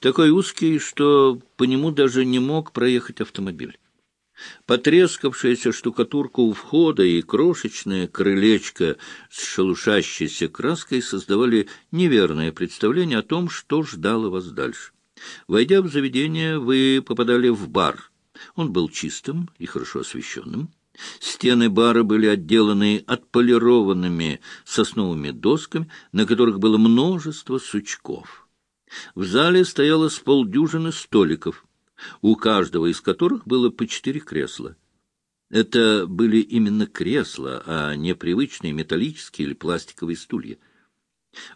такой узкий, что по нему даже не мог проехать автомобиль. Потрескавшаяся штукатурка у входа и крошечное крылечко с шелушащейся краской создавали неверное представление о том, что ждало вас дальше. Войдя в заведение, вы попадали в бар. Он был чистым и хорошо освещенным. Стены бара были отделаны отполированными сосновыми досками, на которых было множество сучков. В зале стояло с полдюжины столиков, у каждого из которых было по четыре кресла. Это были именно кресла, а не привычные металлические или пластиковые стулья.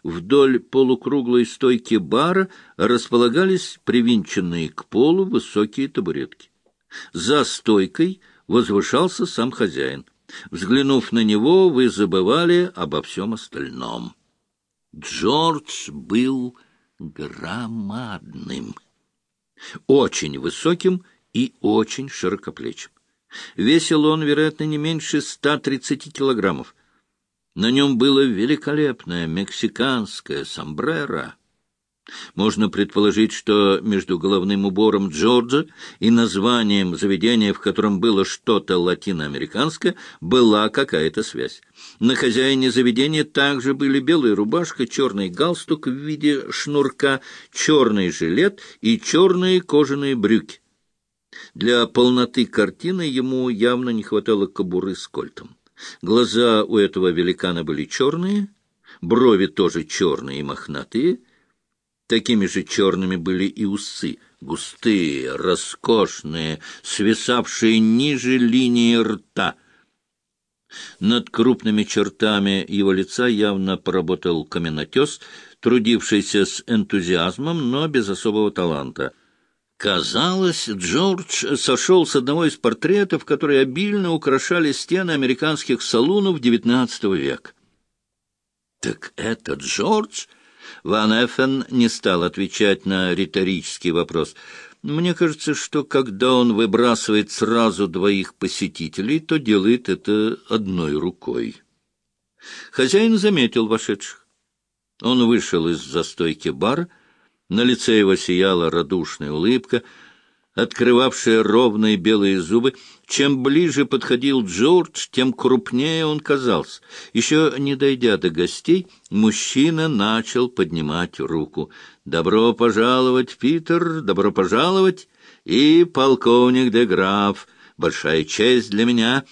Вдоль полукруглой стойки бара располагались привинченные к полу высокие табуретки. За стойкой возвышался сам хозяин. Взглянув на него, вы забывали обо всем остальном. Джордж был громадным, очень высоким и очень широкоплечим. Весил он, вероятно, не меньше 130 килограммов. На нем было великолепное мексиканское сомбреро. Можно предположить, что между головным убором Джорджа и названием заведения, в котором было что-то латиноамериканское, была какая-то связь. На хозяине заведения также были белая рубашка, черный галстук в виде шнурка, черный жилет и черные кожаные брюки. Для полноты картины ему явно не хватало кобуры с кольтом. Глаза у этого великана были черные, брови тоже черные и мохнатые — Такими же черными были и усы, густые, роскошные, свисавшие ниже линии рта. Над крупными чертами его лица явно поработал каменотес, трудившийся с энтузиазмом, но без особого таланта. Казалось, Джордж сошел с одного из портретов, которые обильно украшали стены американских салунов XIX века. «Так это Джордж?» Ван Эффен не стал отвечать на риторический вопрос. Мне кажется, что когда он выбрасывает сразу двоих посетителей, то делает это одной рукой. Хозяин заметил вошедших. Он вышел из застойки бара, на лице его сияла радушная улыбка — открывавшая ровные белые зубы. Чем ближе подходил Джордж, тем крупнее он казался. Еще не дойдя до гостей, мужчина начал поднимать руку. «Добро пожаловать, Питер, добро пожаловать!» «И полковник де Граф, большая честь для меня!»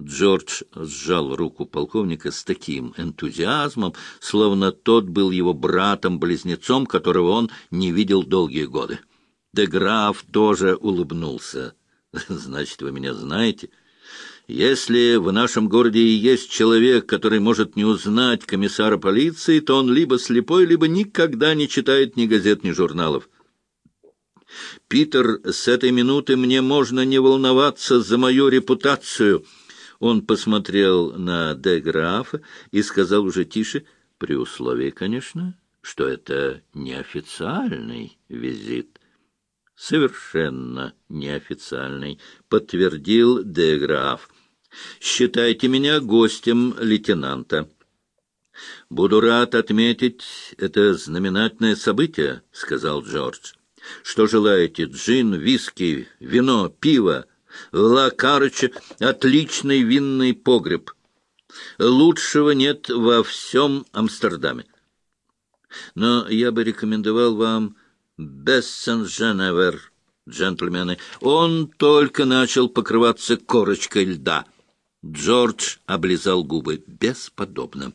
Джордж сжал руку полковника с таким энтузиазмом, словно тот был его братом-близнецом, которого он не видел долгие годы. Де граф тоже улыбнулся. «Значит, вы меня знаете?» Если в нашем городе и есть человек, который может не узнать комиссара полиции, то он либо слепой, либо никогда не читает ни газет, ни журналов. Питер, с этой минуты мне можно не волноваться за мою репутацию. Он посмотрел на де Графа и сказал уже тише, при условии, конечно, что это неофициальный визит совершенно неофициальный, подтвердил Деграф. Считайте меня гостем лейтенанта. Буду рад отметить это знаменательное событие, сказал Джордж. Что желаете? Джин, виски, вино, пиво. Ла Карыча — отличный винный погреб. Лучшего нет во всем Амстердаме. Но я бы рекомендовал вам Бессен-Женевер, джентльмены. Он только начал покрываться корочкой льда. Джордж облизал губы. Бесподобно.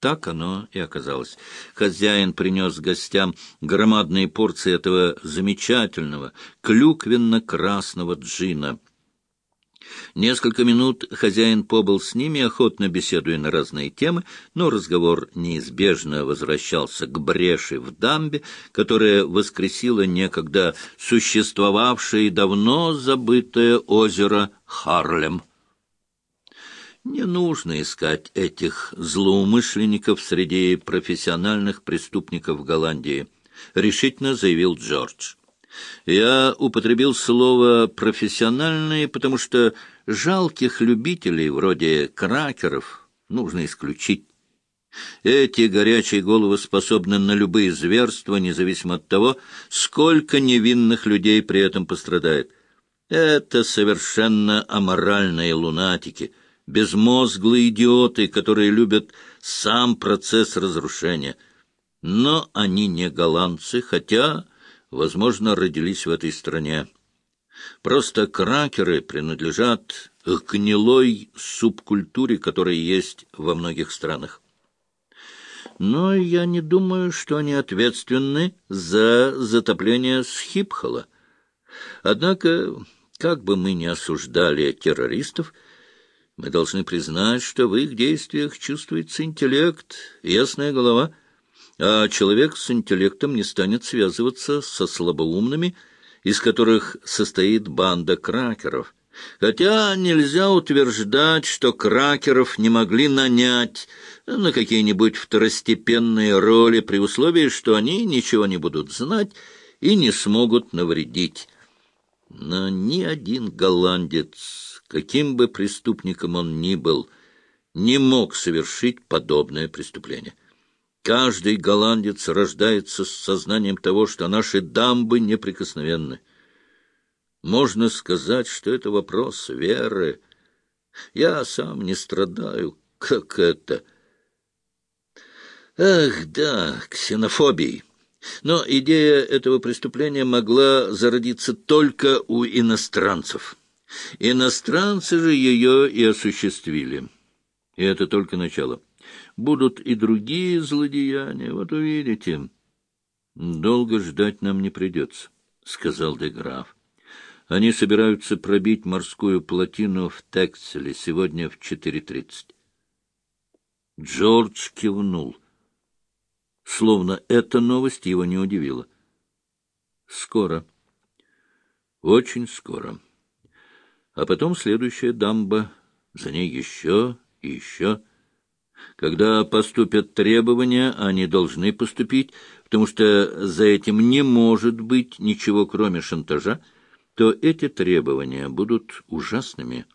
Так оно и оказалось. Хозяин принес гостям громадные порции этого замечательного клюквенно-красного джина — Несколько минут хозяин побыл с ними, охотно беседуя на разные темы, но разговор неизбежно возвращался к бреши в дамбе, которая воскресила некогда существовавшее и давно забытое озеро Харлем. Не нужно искать этих злоумышленников среди профессиональных преступников Голландии, — решительно заявил Джордж. Я употребил слово «профессиональные», потому что жалких любителей, вроде кракеров, нужно исключить. Эти горячие головы способны на любые зверства, независимо от того, сколько невинных людей при этом пострадает. Это совершенно аморальные лунатики, безмозглые идиоты, которые любят сам процесс разрушения. Но они не голландцы, хотя, возможно, родились в этой стране. Просто кракеры принадлежат к гнилой субкультуре, которая есть во многих странах но я не думаю, что они ответственны за затопление Схипхола. Однако, как бы мы ни осуждали террористов, мы должны признать, что в их действиях чувствуется интеллект, ясная голова, а человек с интеллектом не станет связываться со слабоумными, из которых состоит банда кракеров. Хотя нельзя утверждать, что кракеров не могли нанять на какие-нибудь второстепенные роли при условии, что они ничего не будут знать и не смогут навредить. Но ни один голландец, каким бы преступником он ни был, не мог совершить подобное преступление. Каждый голландец рождается с сознанием того, что наши дамбы неприкосновенны. Можно сказать, что это вопрос веры. Я сам не страдаю, как это — Ах, да, ксенофобии. Но идея этого преступления могла зародиться только у иностранцев. Иностранцы же ее и осуществили. И это только начало. Будут и другие злодеяния, вот увидите. Долго ждать нам не придется, — сказал Деграф. Они собираются пробить морскую плотину в Текселе сегодня в 4.30. Джордж кивнул — словно эта новость его не удивила. Скоро. Очень скоро. А потом следующая дамба, за ней еще и еще. Когда поступят требования, они должны поступить, потому что за этим не может быть ничего, кроме шантажа, то эти требования будут ужасными.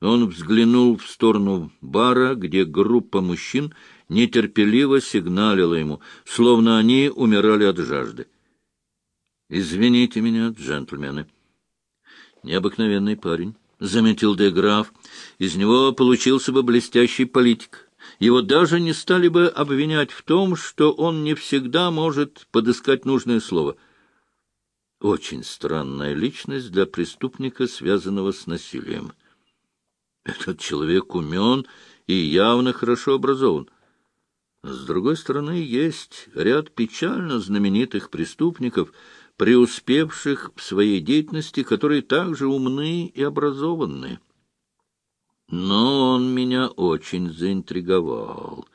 Он взглянул в сторону бара, где группа мужчин нетерпеливо сигналила ему, словно они умирали от жажды. «Извините меня, джентльмены». «Необыкновенный парень», — заметил де. «Из него получился бы блестящий политик. Его даже не стали бы обвинять в том, что он не всегда может подыскать нужное слово». Очень странная личность для преступника, связанного с насилием. Этот человек умен и явно хорошо образован. С другой стороны, есть ряд печально знаменитых преступников, преуспевших в своей деятельности, которые также умны и образованные. Но он меня очень заинтриговал.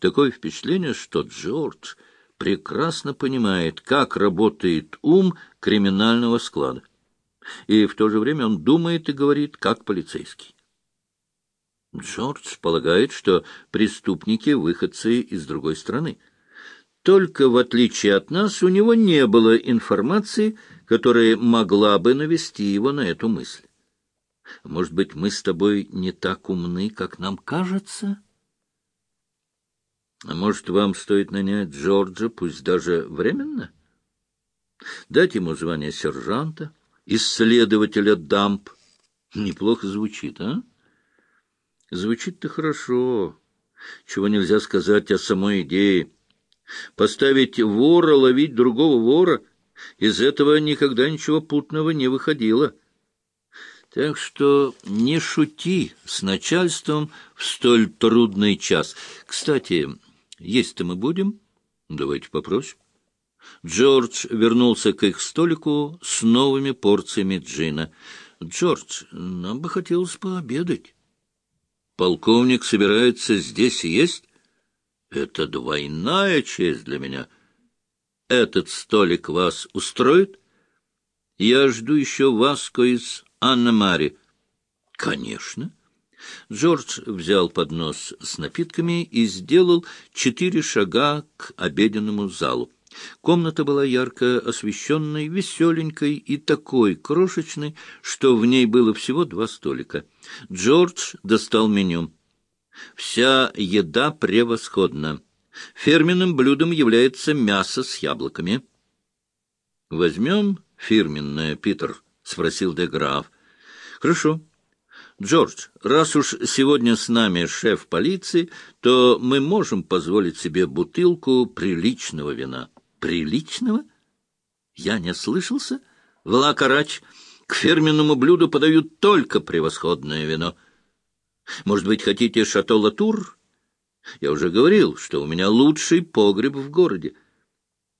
Такое впечатление, что Джордж прекрасно понимает, как работает ум криминального склада. И в то же время он думает и говорит, как полицейский. Джордж полагает, что преступники — выходцы из другой страны. Только в отличие от нас у него не было информации, которая могла бы навести его на эту мысль. Может быть, мы с тобой не так умны, как нам кажется? А может, вам стоит нанять Джорджа, пусть даже временно? Дать ему звание сержанта, исследователя дамп. Неплохо звучит, а? Звучит-то хорошо, чего нельзя сказать о самой идее. Поставить вора ловить другого вора — из этого никогда ничего путного не выходило. Так что не шути с начальством в столь трудный час. Кстати, есть-то мы будем? Давайте попросим. Джордж вернулся к их столику с новыми порциями джина. «Джордж, нам бы хотелось пообедать». Полковник собирается здесь есть? Это двойная честь для меня. Этот столик вас устроит? Я жду еще Васко из Анна-Мари. Конечно. Джордж взял поднос с напитками и сделал четыре шага к обеденному залу. Комната была ярко освещенной, веселенькой и такой крошечной, что в ней было всего два столика. Джордж достал меню. Вся еда превосходна. Фирменным блюдом является мясо с яблоками. — Возьмем фирменное, Питер? — спросил де Граф. — Хорошо. Джордж, раз уж сегодня с нами шеф полиции, то мы можем позволить себе бутылку приличного вина. Приличного? Я не слышался? Влакарач, к фирменному блюду подают только превосходное вино. Может быть, хотите шато Латур? Я уже говорил, что у меня лучший погреб в городе.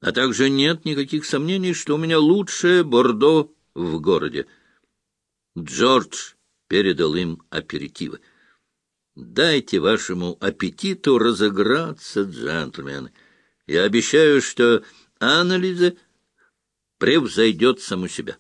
А также нет никаких сомнений, что у меня лучшее Бордо в городе. Джордж передал им аперитивы. Дайте вашему аппетиту разыграться, джентльмены. Я обещаю, что анализы превзойдет саму себя.